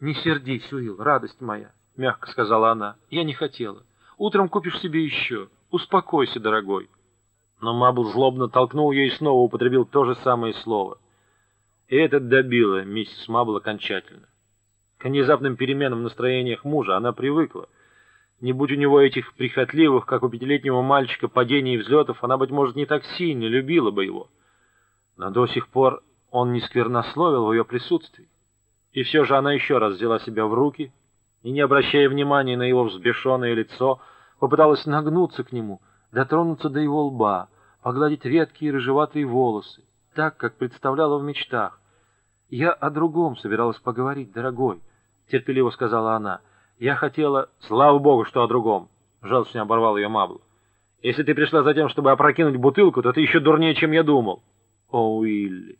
«Не сердись, Уилл, радость моя», — мягко сказала она. «Я не хотела. Утром купишь себе еще. Успокойся, дорогой». Но Мабл злобно толкнул ее и снова употребил то же самое слово. И это добило миссис Мабл окончательно. К внезапным переменам в настроениях мужа она привыкла. Не будь у него этих прихотливых, как у пятилетнего мальчика, падений и взлетов, она, быть может, не так сильно любила бы его. Но до сих пор он не сквернословил в ее присутствии. И все же она еще раз взяла себя в руки и, не обращая внимания на его взбешенное лицо, попыталась нагнуться к нему, дотронуться до его лба, погладить редкие рыжеватые волосы, так, как представляла в мечтах. «Я о другом собиралась поговорить, дорогой», — терпеливо сказала она. «Я хотела...» «Слава богу, что о другом!» — жалостно оборвал ее Мабл. «Если ты пришла за тем, чтобы опрокинуть бутылку, то ты еще дурнее, чем я думал». «О, Уилли!»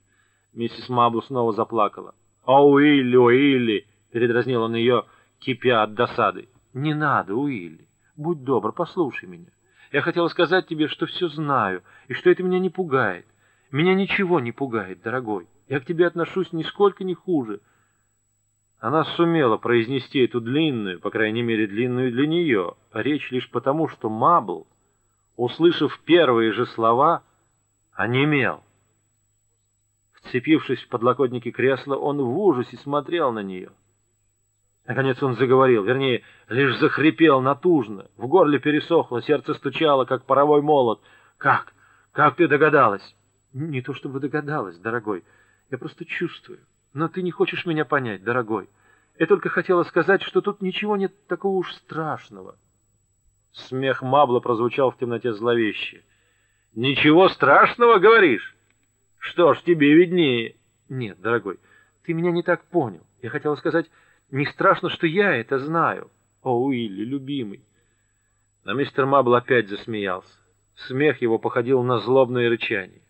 Миссис Мабл снова заплакала. «О, Уилли, Уилли!» — передразнил он ее, кипя от досады. «Не надо, Уилли. Будь добр, послушай меня. Я хотела сказать тебе, что все знаю, и что это меня не пугает. Меня ничего не пугает, дорогой. Я к тебе отношусь нисколько не хуже». Она сумела произнести эту длинную, по крайней мере длинную для нее, речь лишь потому, что Мабл, услышав первые же слова, онемел. Вцепившись в подлокотники кресла, он в ужасе смотрел на нее. Наконец он заговорил, вернее, лишь захрипел натужно. В горле пересохло, сердце стучало, как паровой молот. «Как? Как ты догадалась?» «Не то чтобы догадалась, дорогой. Я просто чувствую. Но ты не хочешь меня понять, дорогой. Я только хотела сказать, что тут ничего нет такого уж страшного». Смех Мабла прозвучал в темноте зловеще. «Ничего страшного, говоришь?» Что ж, тебе виднее. Нет, дорогой, ты меня не так понял. Я хотела сказать, не страшно, что я это знаю. О, Уилли, любимый. Но мистер Мабл опять засмеялся. Смех его походил на злобное рычание.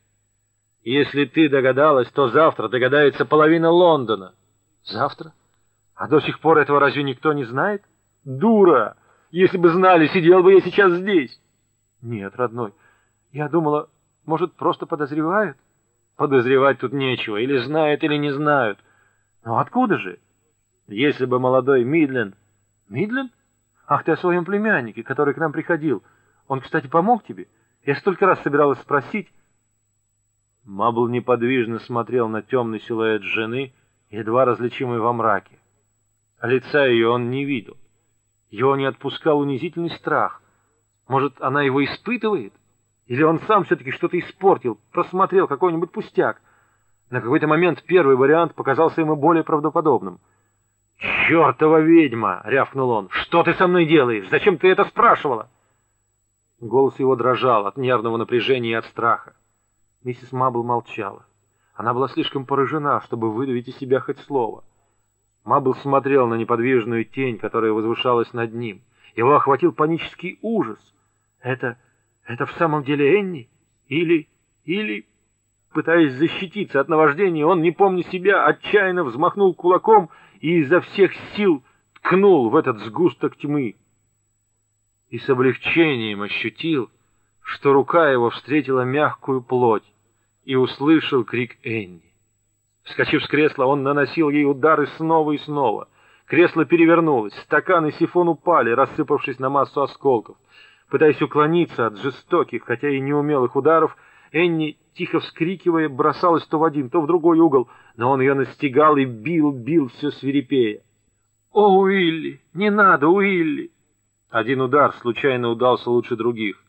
Если ты догадалась, то завтра догадается половина Лондона. Завтра? А до сих пор этого разве никто не знает? Дура! Если бы знали, сидел бы я сейчас здесь. Нет, родной, я думала, может, просто подозревают? Подозревать тут нечего, или знают, или не знают. Но откуда же? Если бы молодой Мидленд... Мидленд? Ах, ты о своем племяннике, который к нам приходил. Он, кстати, помог тебе? Я столько раз собиралась спросить. Мабл неподвижно смотрел на темный силуэт жены, едва различимый во мраке. Лица ее он не видел. Его не отпускал унизительный страх. Может, она его испытывает? — или он сам все-таки что-то испортил, просмотрел какой-нибудь пустяк. На какой-то момент первый вариант показался ему более правдоподобным. «Чертова ведьма!» — рявкнул он. «Что ты со мной делаешь? Зачем ты это спрашивала?» Голос его дрожал от нервного напряжения и от страха. Миссис Мабл молчала. Она была слишком поражена, чтобы выдавить из себя хоть слово. Мабл смотрел на неподвижную тень, которая возвышалась над ним. Его охватил панический ужас. Это... Это в самом деле Энни? Или... или... Пытаясь защититься от наваждения, он, не помня себя, отчаянно взмахнул кулаком и изо всех сил ткнул в этот сгусток тьмы. И с облегчением ощутил, что рука его встретила мягкую плоть, и услышал крик Энни. Вскочив с кресла, он наносил ей удары снова и снова. Кресло перевернулось, стакан и сифон упали, рассыпавшись на массу осколков. Пытаясь уклониться от жестоких, хотя и неумелых ударов, Энни, тихо вскрикивая, бросалась то в один, то в другой угол, но он ее настигал и бил, бил все свирепея. «О, Уилли! Не надо, Уилли!» Один удар случайно удался лучше других.